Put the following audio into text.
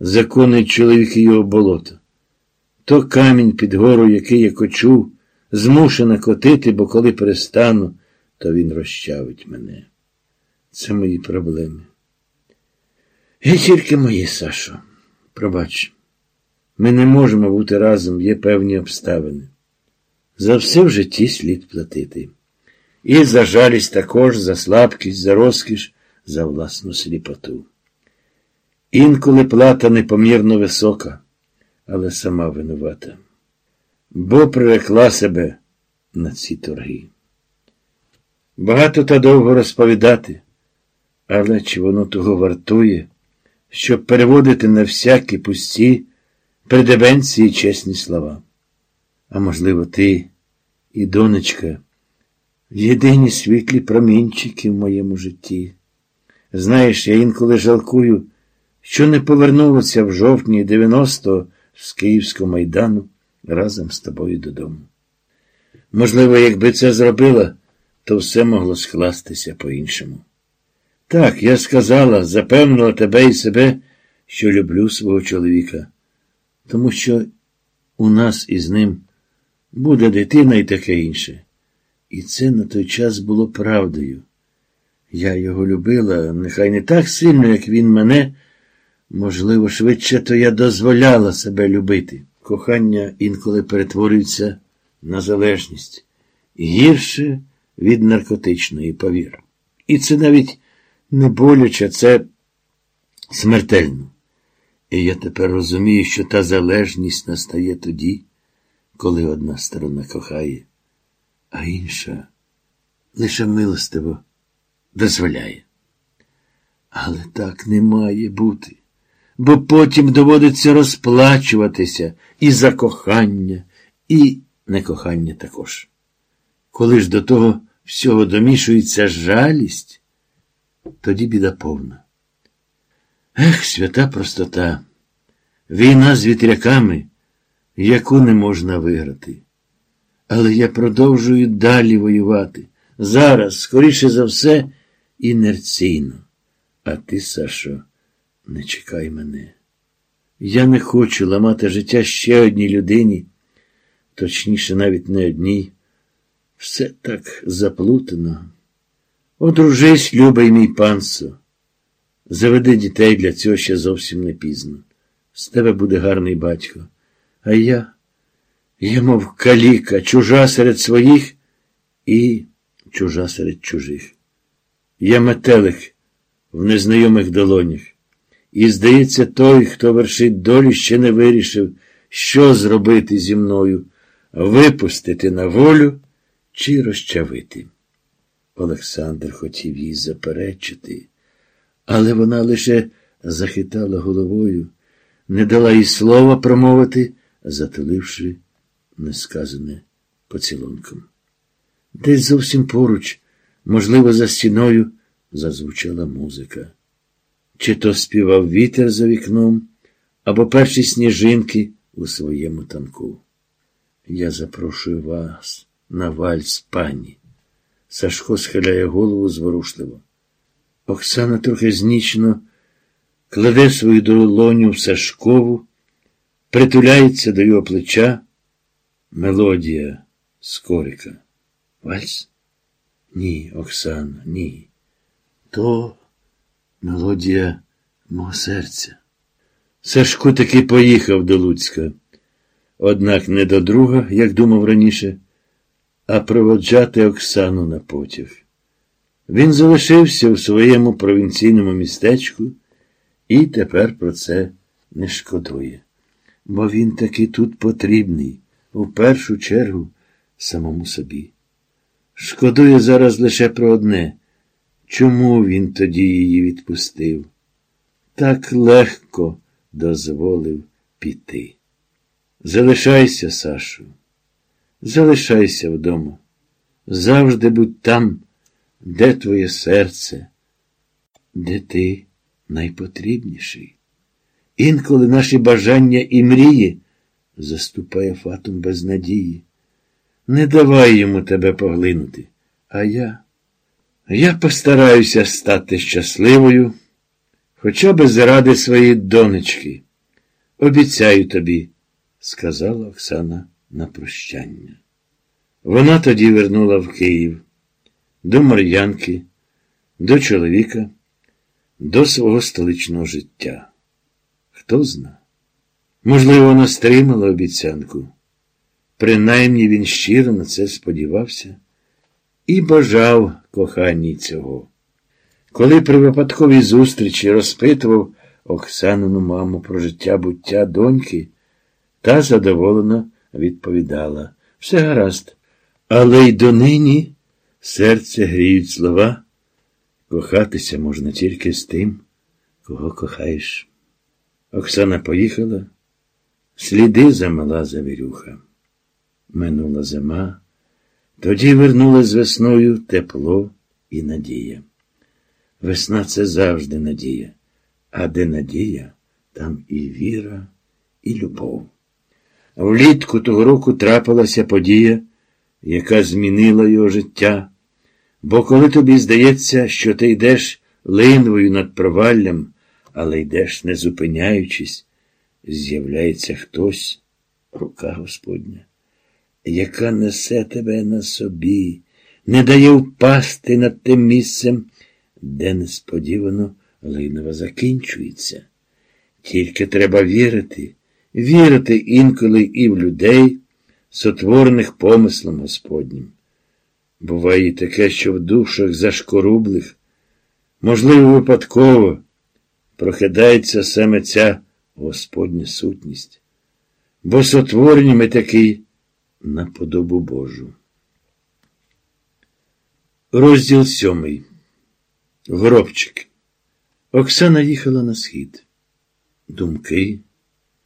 законний чоловік і його болото. То камінь під гору, який я кочу, змушена котити, бо коли перестану, то він розчавить мене. Це мої проблеми. І тільки мої, Сашо. Пробач, ми не можемо бути разом, є певні обставини. За все в житті слід платити. І за жалість також, за слабкість, за розкіш, за власну сліпоту. Інколи плата непомірно висока, але сама винувата. Бо прирекла себе на ці торги. Багато та довго розповідати, але чи воно того вартує, щоб переводити на всякі пусті придебенції чесні слова? А можливо, ти і донечка єдині світлі промінчики в моєму житті. Знаєш, я інколи жалкую, що не повернулася в жовтні 90-го з Київського майдану разом з тобою додому. Можливо, якби це зробила, то все могло скластися по-іншому. Так, я сказала, запевнила тебе і себе, що люблю свого чоловіка, тому що у нас із ним буде дитина і таке інше. І це на той час було правдою. Я його любила, нехай не так сильно, як він мене. Можливо, швидше, то я дозволяла себе любити. Кохання інколи перетворюється на залежність. Гірше від наркотичної повір. І це навіть не боляче, це смертельно. І я тепер розумію, що та залежність настає тоді, коли одна сторона кохає, а інша лише милостиво дозволяє. Але так не має бути, бо потім доводиться розплачуватися і за кохання, і некохання також. Коли ж до того всього домішується жалість, тоді біда повна. Ех, свята простота, війна з вітряками, яку не можна виграти. Але я продовжую далі воювати. Зараз, скоріше за все, інерційно. А ти, Сашо, не чекай мене. Я не хочу ламати життя ще одній людині, точніше, навіть не одній. Все так заплутано. Одружись, любий мій панцо. Заведи дітей для цього ще зовсім не пізно. З тебе буде гарний батько. А я, я, мов каліка, чужа серед своїх і чужа серед чужих. Я метелик в незнайомих долонях. І, здається, той, хто вершить долю, ще не вирішив, що зробити зі мною, випустити на волю чи розчавити. Олександр хотів їй заперечити, але вона лише захитала головою, не дала їй слова промовити, затуливши несказане поцілунком. Десь зовсім поруч, можливо, за стіною, зазвучала музика. Чи то співав вітер за вікном, або перші сніжинки у своєму танку. Я запрошую вас на вальс пані. Сашко схиляє голову зворушливо. Оксана трохи знічно кладе свою долоню в Сашкову, притуляється до його плеча. Мелодія Скорика. Вальс? Ні, Оксана, ні. То мелодія мого серця. Сашко таки поїхав до Луцька, однак не до друга, як думав раніше, а проводжати Оксану на потяг. Він залишився у своєму провінційному містечку і тепер про це не шкодує, бо він таки тут потрібний, у першу чергу, самому собі. Шкодує зараз лише про одне. Чому він тоді її відпустив? Так легко дозволив піти. Залишайся, Сашу, залишайся вдома. Завжди будь там, де твоє серце, де ти найпотрібніший. Інколи наші бажання і мрії заступає фатум без надії. Не давай йому тебе поглинути, а я. Я постараюся стати щасливою, хоча би заради своєї донечки. Обіцяю тобі, сказала Оксана на прощання. Вона тоді вернула в Київ до Мар'янки, до чоловіка, до свого столичного життя. Хто зна? Можливо, вона стримала обіцянку. Принаймні він щиро на це сподівався і бажав коханій цього. Коли при випадковій зустрічі розпитував Оксанину маму про життя буття доньки, та задоволено відповідала все гаразд, але й донині серце гріють слова. Кохатися можна тільки з тим, кого кохаєш. Оксана поїхала, сліди замала завірюха. Минула зима, тоді вернулась весною тепло і надія. Весна це завжди надія, а де надія, там і віра, і любов. Влітку того року трапилася подія, яка змінила його життя. Бо коли тобі здається, що ти йдеш линвою над проваллям, але йдеш, не зупиняючись, з'являється хтось, рука Господня, яка несе тебе на собі, не дає впасти над тим місцем, де несподівано линова закінчується. Тільки треба вірити, вірити інколи і в людей, сотворених помислом Господнім. Буває і таке, що в душах зашкорублих, можливо, випадково, прохидається саме ця Господня сутність, бо сотворені ми такі на подобу Божу. Розділ сьомий. Гробчик. Оксана їхала на схід. Думки